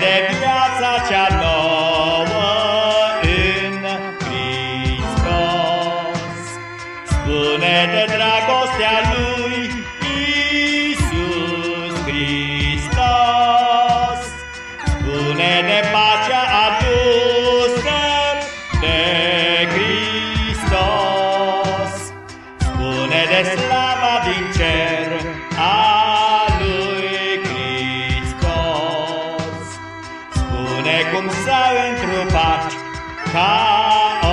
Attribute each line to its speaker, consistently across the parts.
Speaker 1: de viața cea nouă în Hristos. Spune de dragostea lui Isus Hristos. Spune de pacea adusă de Hristos. cum stau într-un ca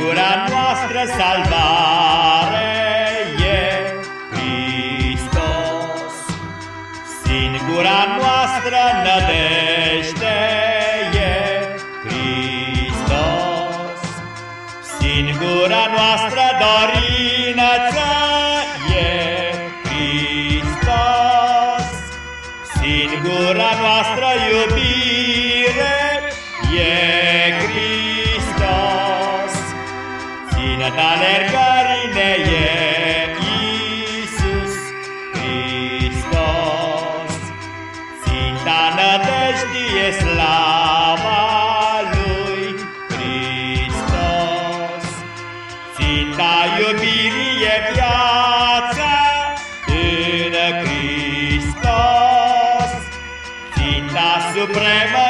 Speaker 1: Singura noastră salvare e Hristos. Singura noastră nădejde e Hristos. Singura noastră dorință e Hristos. Singura noastră iubire Ținăt alergării ne e Iisus Hristos. Ținta nădejdii e slava lui Hristos. Ținta iubirii e viața în Hristos. Ținta supremă